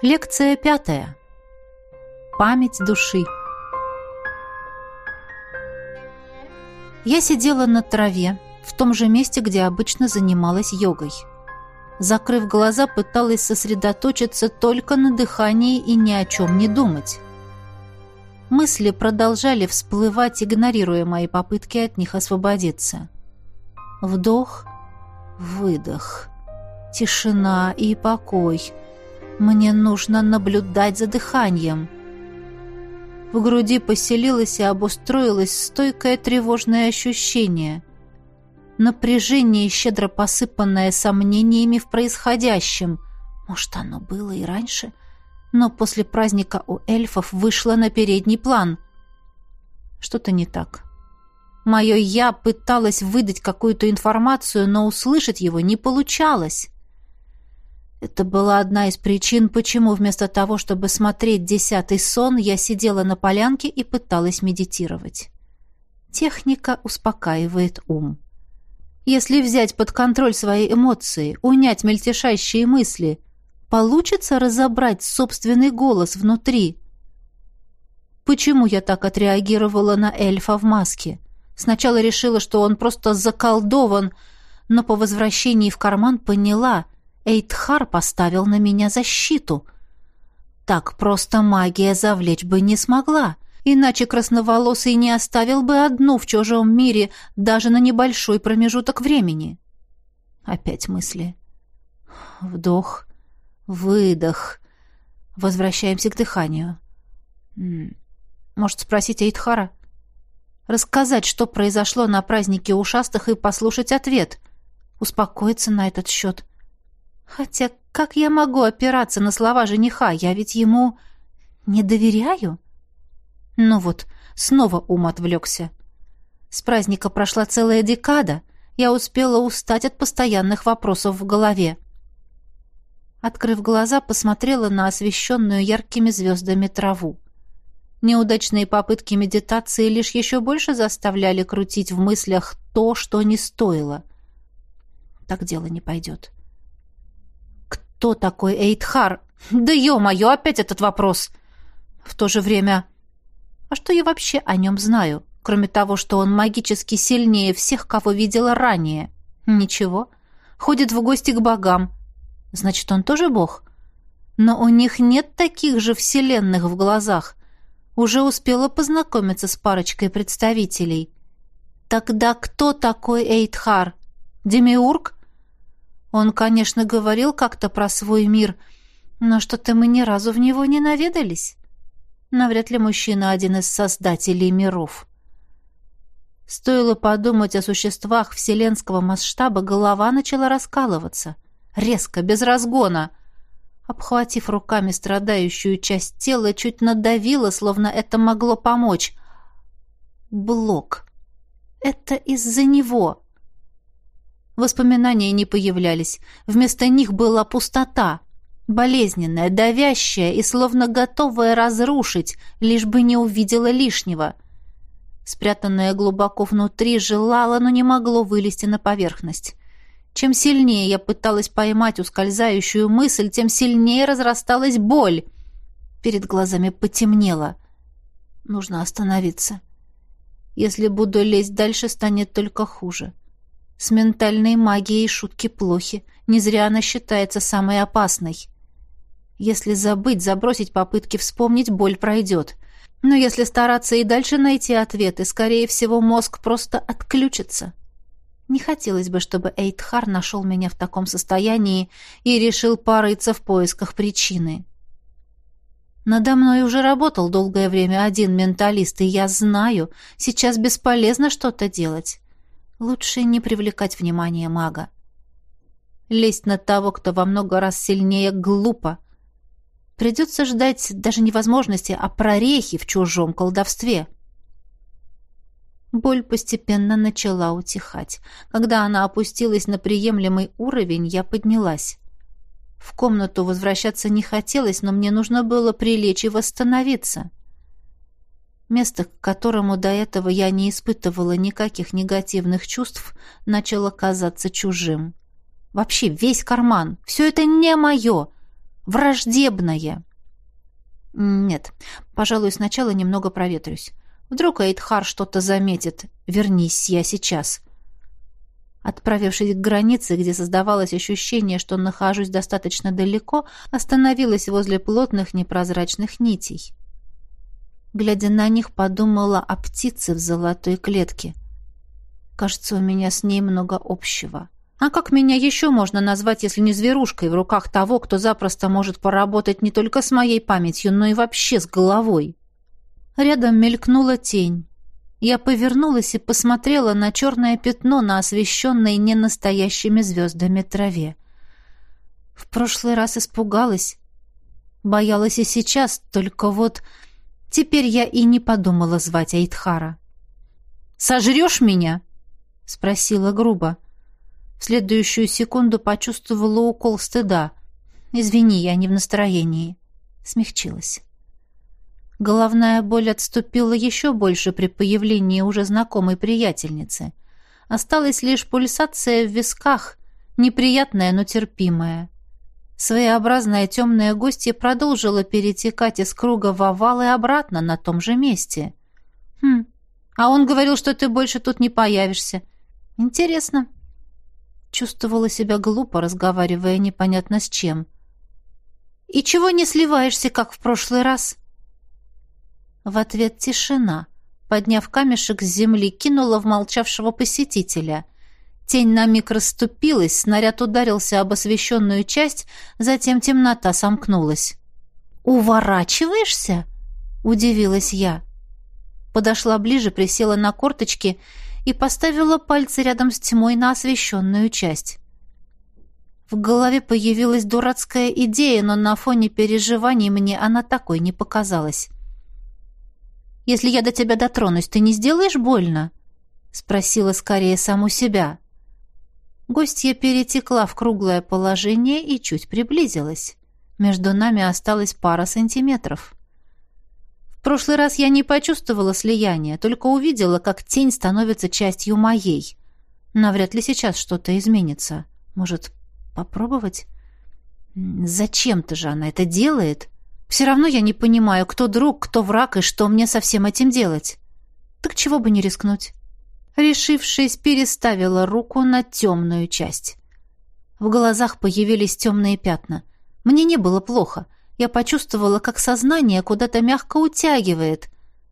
Лекция пятая. Память души. Я сидела на траве, в том же месте, где обычно занималась йогой. Закрыв глаза, пыталась сосредоточиться только на дыхании и ни о чем не думать. Мысли продолжали всплывать, игнорируя мои попытки от них освободиться. Вдох, выдох, тишина и покой — мне нужно наблюдать за дыханием. В груди поселилось и обустроилось стойкое тревожное ощущение. Напряжение, щедро посыпанное сомнениями в происходящем. Может, оно было и раньше, но после праздника у эльфов вышло на передний план. Что-то не так. Мое «я» пыталось выдать какую-то информацию, но услышать его не получалось. Это была одна из причин, почему вместо того, чтобы смотреть десятый сон, я сидела на полянке и пыталась медитировать. Техника успокаивает ум. Если взять под контроль свои эмоции, унять мельтешащие мысли, получится разобрать собственный голос внутри. Почему я так отреагировала на эльфа в маске? Сначала решила, что он просто заколдован, но по возвращении в карман поняла — Эйтхар поставил на меня защиту. Так просто магия завлечь бы не смогла, иначе красноволосый не оставил бы одну в чужом мире даже на небольшой промежуток времени. Опять мысли. Вдох, выдох. Возвращаемся к дыханию. Может, спросить Эйтхара? Рассказать, что произошло на празднике ушастых и послушать ответ. Успокоиться на этот счет. Хотя как я могу опираться на слова жениха? Я ведь ему не доверяю. Ну вот, снова ум отвлекся. С праздника прошла целая декада. Я успела устать от постоянных вопросов в голове. Открыв глаза, посмотрела на освещенную яркими звездами траву. Неудачные попытки медитации лишь еще больше заставляли крутить в мыслях то, что не стоило. Так дело не пойдет. Кто такой Эйтхар? Да ё-моё, опять этот вопрос. В то же время... А что я вообще о нем знаю, кроме того, что он магически сильнее всех, кого видела ранее? Ничего. Ходит в гости к богам. Значит, он тоже бог? Но у них нет таких же вселенных в глазах. Уже успела познакомиться с парочкой представителей. Тогда кто такой Эйтхар? Демиург? Он, конечно, говорил как-то про свой мир, но что-то мы ни разу в него не наведались. Навряд ли мужчина один из создателей миров. Стоило подумать о существах вселенского масштаба, голова начала раскалываться. Резко, без разгона. Обхватив руками страдающую часть тела, чуть надавила, словно это могло помочь. Блок. Это из-за него. Воспоминания не появлялись. Вместо них была пустота. Болезненная, давящая и словно готовая разрушить, лишь бы не увидела лишнего. Спрятанное глубоко внутри желало, но не могло вылезти на поверхность. Чем сильнее я пыталась поймать ускользающую мысль, тем сильнее разрасталась боль. Перед глазами потемнело. Нужно остановиться. Если буду лезть дальше, станет только хуже. — с ментальной магией шутки плохи. Не зря она считается самой опасной. Если забыть, забросить попытки вспомнить, боль пройдет. Но если стараться и дальше найти ответы, скорее всего, мозг просто отключится. Не хотелось бы, чтобы Эйтхар нашел меня в таком состоянии и решил порыться в поисках причины. Надо мной уже работал долгое время один менталист, и я знаю, сейчас бесполезно что-то делать. Лучше не привлекать внимание мага. Лезть на того, кто во много раз сильнее, глупо. Придется ждать даже не возможности, а прорехи в чужом колдовстве. Боль постепенно начала утихать. Когда она опустилась на приемлемый уровень, я поднялась. В комнату возвращаться не хотелось, но мне нужно было прилечь и восстановиться. Место, к которому до этого я не испытывала никаких негативных чувств, начало казаться чужим. Вообще весь карман. Все это не мое. враждебное. Нет, пожалуй, сначала немного проветрюсь. Вдруг Эйдхар что-то заметит. Вернись я сейчас. Отправившись к границе, где создавалось ощущение, что нахожусь достаточно далеко, остановилась возле плотных непрозрачных нитей. Глядя на них, подумала о птице в золотой клетке. Кажется, у меня с ней много общего. А как меня еще можно назвать, если не зверушкой в руках того, кто запросто может поработать не только с моей памятью, но и вообще с головой? Рядом мелькнула тень. Я повернулась и посмотрела на черное пятно на освещенной ненастоящими звездами траве. В прошлый раз испугалась. Боялась и сейчас, только вот... Теперь я и не подумала звать Айдхара. «Сожрешь меня?» — спросила грубо. В следующую секунду почувствовала укол стыда. «Извини, я не в настроении». Смягчилась. Головная боль отступила еще больше при появлении уже знакомой приятельницы. Осталась лишь пульсация в висках, неприятная, но терпимая. Своеобразная темная гостья продолжила перетекать из круга в овал и обратно на том же месте. «Хм, а он говорил, что ты больше тут не появишься. Интересно». Чувствовала себя глупо, разговаривая непонятно с чем. «И чего не сливаешься, как в прошлый раз?» В ответ тишина. Подняв камешек с земли, кинула в молчавшего посетителя. Тень на миг расступилась, снаряд ударился об освещенную часть, затем темнота сомкнулась. «Уворачиваешься?» — удивилась я. Подошла ближе, присела на корточки и поставила пальцы рядом с тьмой на освещенную часть. В голове появилась дурацкая идея, но на фоне переживаний мне она такой не показалась. Если я до тебя дотронусь, ты не сделаешь больно?» — спросила скорее саму себя. Гостья перетекла в круглое положение и чуть приблизилась. Между нами осталась пара сантиметров. В прошлый раз я не почувствовала слияния, только увидела, как тень становится частью моей. Навряд ли сейчас что-то изменится. Может, попробовать? Зачем-то же она это делает?» Все равно я не понимаю, кто друг, кто враг и что мне со всем этим делать. Так чего бы не рискнуть? Решившись, переставила руку на темную часть. В глазах появились темные пятна. Мне не было плохо. Я почувствовала, как сознание куда-то мягко утягивает.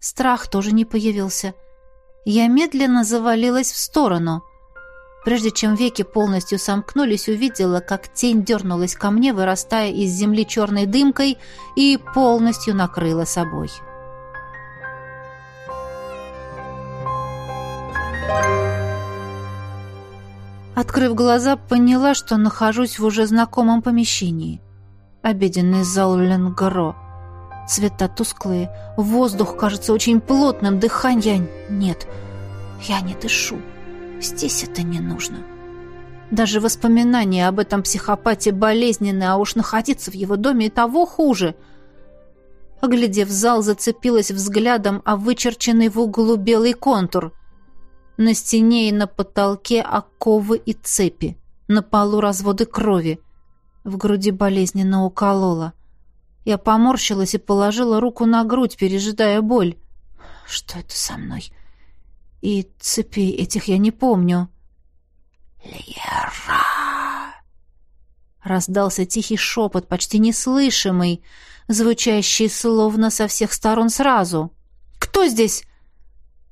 Страх тоже не появился. Я медленно завалилась в сторону. Прежде чем веки полностью сомкнулись, увидела, как тень дернулась ко мне, вырастая из земли черной дымкой, и полностью накрыла собой. Открыв глаза, поняла, что нахожусь в уже знакомом помещении. Обеденный зал Ленгро. Цвета тусклые, воздух кажется очень плотным, дыхания нет. Я не дышу. Здесь это не нужно. Даже воспоминания об этом психопате болезненны, а уж находиться в его доме и того хуже. Оглядев зал, зацепилась взглядом о вычерченный в углу белый контур. На стене и на потолке оковы и цепи. На полу разводы крови. В груди болезненно уколола. Я поморщилась и положила руку на грудь, пережидая боль. Что это со мной? И цепей этих я не помню. «Лера!» Раздался тихий шепот, почти неслышимый, звучащий словно со всех сторон сразу. «Кто здесь?» —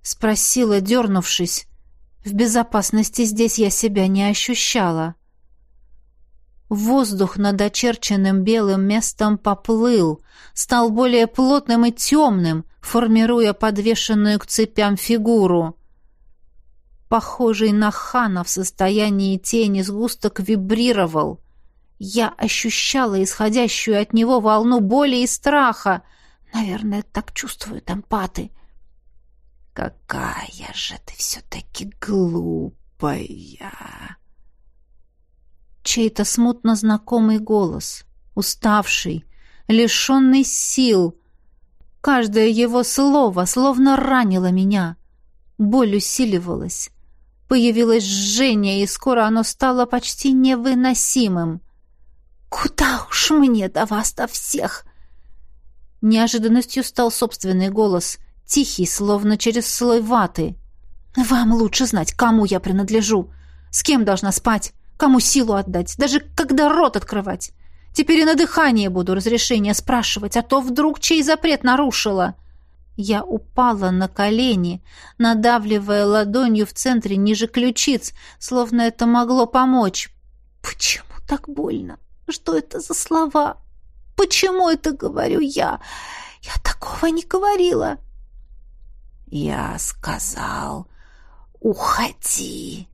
спросила, дернувшись. В безопасности здесь я себя не ощущала. Воздух над очерченным белым местом поплыл, стал более плотным и темным, формируя подвешенную к цепям фигуру. Похожий на хана в состоянии тени сгусток вибрировал. Я ощущала исходящую от него волну боли и страха. Наверное, так чувствуют эмпаты. «Какая же ты все-таки глупая!» Чей-то смутно знакомый голос, уставший, лишенный сил. Каждое его слово словно ранило меня. Боль усиливалась. Появилось жжение, и скоро оно стало почти невыносимым. Куда уж мне до вас-то всех? Неожиданностью стал собственный голос, тихий, словно через слой ваты. Вам лучше знать, кому я принадлежу, с кем должна спать, кому силу отдать, даже когда рот открывать. Теперь и на дыхание буду разрешение спрашивать, а то вдруг чей запрет нарушила. Я упала на колени, надавливая ладонью в центре ниже ключиц, словно это могло помочь. Почему так больно? Что это за слова? Почему это говорю я? Я такого не говорила. Я сказал, уходи.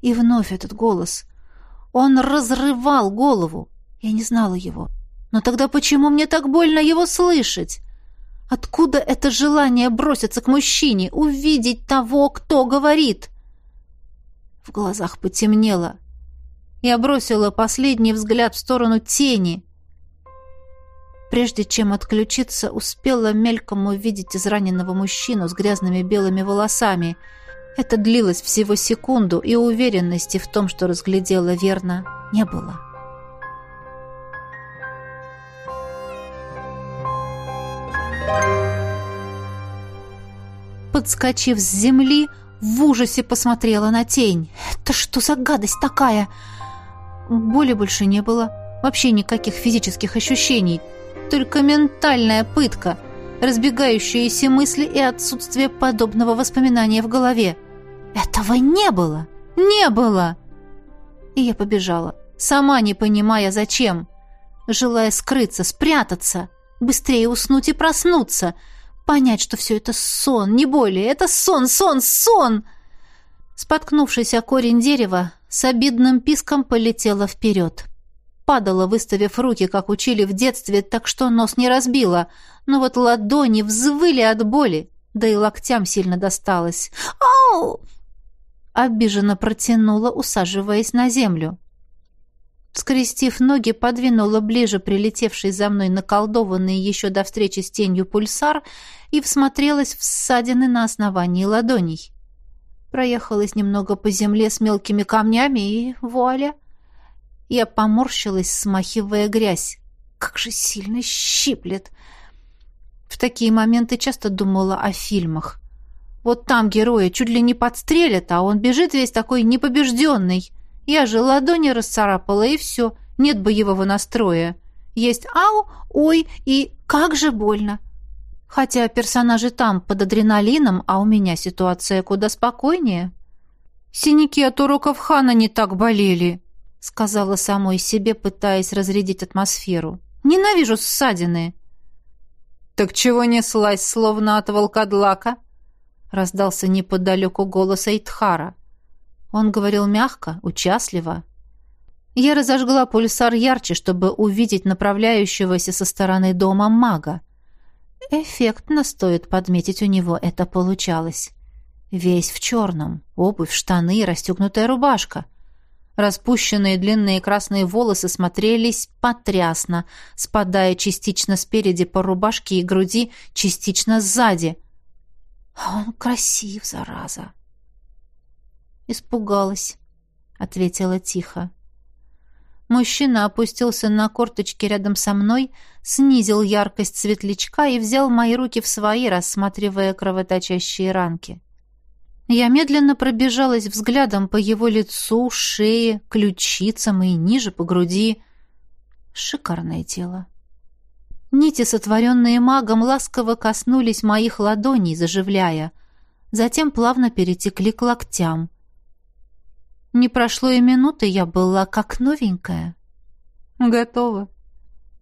И вновь этот голос. Он разрывал голову. Я не знала его. Но тогда почему мне так больно его слышать? Откуда это желание броситься к мужчине, увидеть того, кто говорит? В глазах потемнело. Я бросила последний взгляд в сторону тени. Прежде чем отключиться, успела мельком увидеть израненного мужчину с грязными белыми волосами. Это длилось всего секунду, и уверенности в том, что разглядела верно, не было. Подскочив с земли, в ужасе посмотрела на тень. «Это что за гадость такая?» Боли больше не было. Вообще никаких физических ощущений. Только ментальная пытка, разбегающиеся мысли и отсутствие подобного воспоминания в голове. Этого не было! Не было! И я побежала, сама не понимая, зачем. Желая скрыться, спрятаться, быстрее уснуть и проснуться — Понять, что все это сон, не более. Это сон, сон, сон! Споткнувшись о корень дерева, с обидным писком полетела вперед. Падала, выставив руки, как учили в детстве, так что нос не разбила. Но вот ладони взвыли от боли, да и локтям сильно досталось. «Ау!» Обиженно протянула, усаживаясь на землю. Скрестив ноги, подвинула ближе прилетевший за мной наколдованный еще до встречи с тенью пульсар и всмотрелась в ссадины на основании ладоней. Проехалась немного по земле с мелкими камнями и вуаля. Я поморщилась, смахивая грязь. Как же сильно щиплет! В такие моменты часто думала о фильмах. Вот там героя чуть ли не подстрелят, а он бежит весь такой непобежденный — я же ладони расцарапала, и все. Нет боевого настроя. Есть ау, ой и как же больно. Хотя персонажи там под адреналином, а у меня ситуация куда спокойнее. Синяки от уроков Хана не так болели, сказала самой себе, пытаясь разрядить атмосферу. Ненавижу ссадины. Так чего неслась, словно от волкодлака? раздался неподалеку голос Эйтхара. Он говорил мягко, участливо. Я разожгла пульсар ярче, чтобы увидеть направляющегося со стороны дома мага. Эффектно, стоит подметить, у него это получалось. Весь в черном, обувь, штаны, расстегнутая рубашка. Распущенные длинные красные волосы смотрелись потрясно, спадая частично спереди по рубашке и груди, частично сзади. А он красив, зараза. «Испугалась», — ответила тихо. Мужчина опустился на корточки рядом со мной, снизил яркость светлячка и взял мои руки в свои, рассматривая кровоточащие ранки. Я медленно пробежалась взглядом по его лицу, шее, ключицам и ниже по груди. Шикарное тело. Нити, сотворенные магом, ласково коснулись моих ладоней, заживляя. Затем плавно перетекли к локтям. Не прошло и минуты, я была как новенькая. Готово.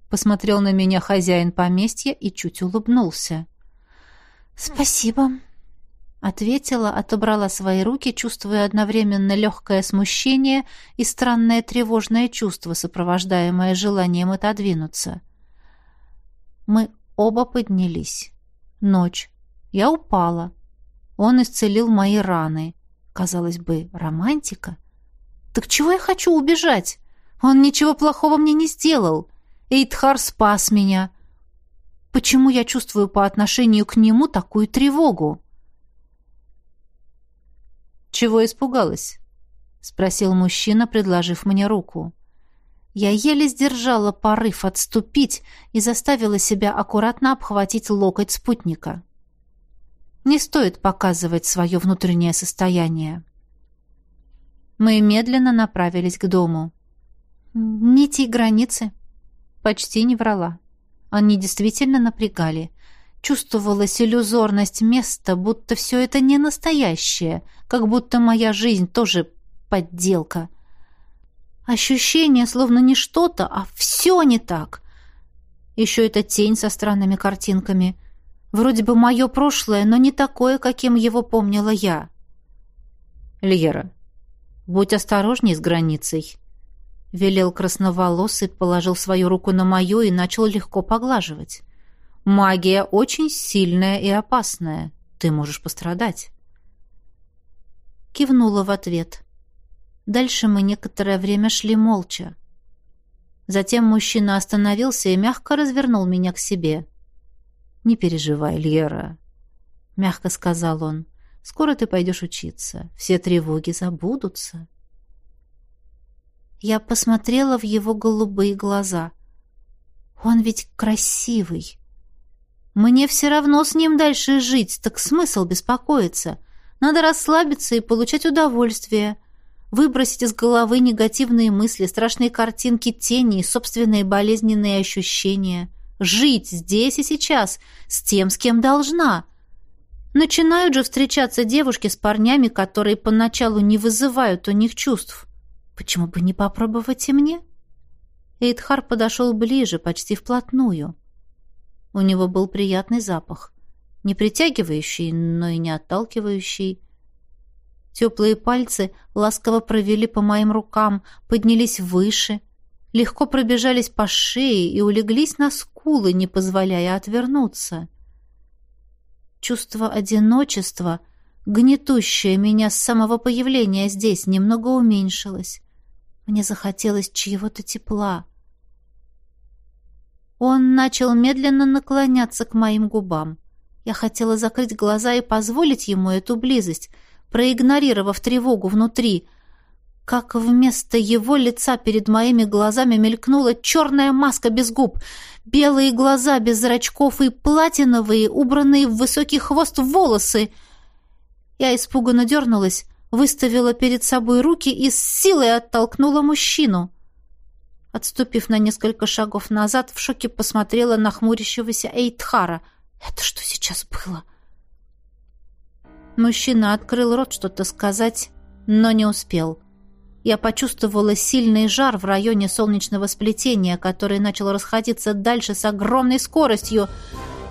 Посмотрел на меня хозяин поместья и чуть улыбнулся. Спасибо. Ответила, отобрала свои руки, чувствуя одновременно легкое смущение и странное тревожное чувство, сопровождаемое желанием отодвинуться. Мы оба поднялись. Ночь. Я упала. Он исцелил мои раны. Казалось бы, романтика. Так чего я хочу убежать? Он ничего плохого мне не сделал. Эйдхар спас меня. Почему я чувствую по отношению к нему такую тревогу? Чего испугалась? спросил мужчина, предложив мне руку. Я еле сдержала порыв отступить и заставила себя аккуратно обхватить локоть спутника. Не стоит показывать свое внутреннее состояние. Мы медленно направились к дому. Нити и границы. Почти не врала. Они действительно напрягали. Чувствовалась иллюзорность места, будто все это не настоящее, как будто моя жизнь тоже подделка. Ощущение, словно не что-то, а все не так. Еще эта тень со странными картинками. Вроде бы мое прошлое, но не такое, каким его помнила я. «Льера, будь осторожней с границей», — велел красноволосый, положил свою руку на мою и начал легко поглаживать. Магия очень сильная и опасная. Ты можешь пострадать. Кивнула в ответ. Дальше мы некоторое время шли молча. Затем мужчина остановился и мягко развернул меня к себе. «Не переживай, Лера», — мягко сказал он. «Скоро ты пойдешь учиться. Все тревоги забудутся». Я посмотрела в его голубые глаза. Он ведь красивый. Мне все равно с ним дальше жить, так смысл беспокоиться. Надо расслабиться и получать удовольствие. Выбросить из головы негативные мысли, страшные картинки, тени и собственные болезненные ощущения. Жить здесь и сейчас, с тем, с кем должна. Начинают же встречаться девушки с парнями, которые поначалу не вызывают у них чувств. Почему бы не попробовать и мне? Эйдхар подошел ближе, почти вплотную. У него был приятный запах. Не притягивающий, но и не отталкивающий. Теплые пальцы ласково провели по моим рукам, поднялись выше, легко пробежались по шее и улеглись на скулы, не позволяя отвернуться. Чувство одиночества, гнетущее меня с самого появления здесь, немного уменьшилось. Мне захотелось чьего-то тепла. Он начал медленно наклоняться к моим губам. Я хотела закрыть глаза и позволить ему эту близость, проигнорировав тревогу внутри. Как вместо его лица перед моими глазами мелькнула черная маска без губ, белые глаза без зрачков и платиновые, убранные в высокий хвост волосы. Я испуганно дернулась, выставила перед собой руки и с силой оттолкнула мужчину. Отступив на несколько шагов назад, в шоке посмотрела на хмурящегося Эйтхара. «Это что сейчас было?» Мужчина открыл рот что-то сказать, но не успел. Я почувствовала сильный жар в районе солнечного сплетения, который начал расходиться дальше с огромной скоростью,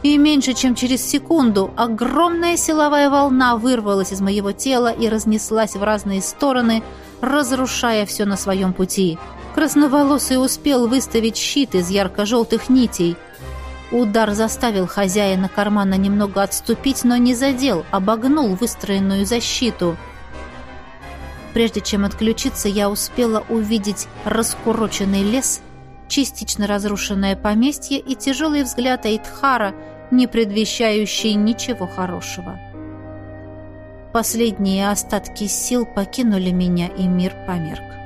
и меньше чем через секунду огромная силовая волна вырвалась из моего тела и разнеслась в разные стороны, разрушая все на своем пути. Красноволосый успел выставить щит из ярко-желтых нитей. Удар заставил хозяина кармана немного отступить, но не задел, обогнул выстроенную защиту. Прежде чем отключиться, я успела увидеть раскуроченный лес, частично разрушенное поместье и тяжелый взгляд Эйтхара, не предвещающий ничего хорошего. Последние остатки сил покинули меня, и мир померк.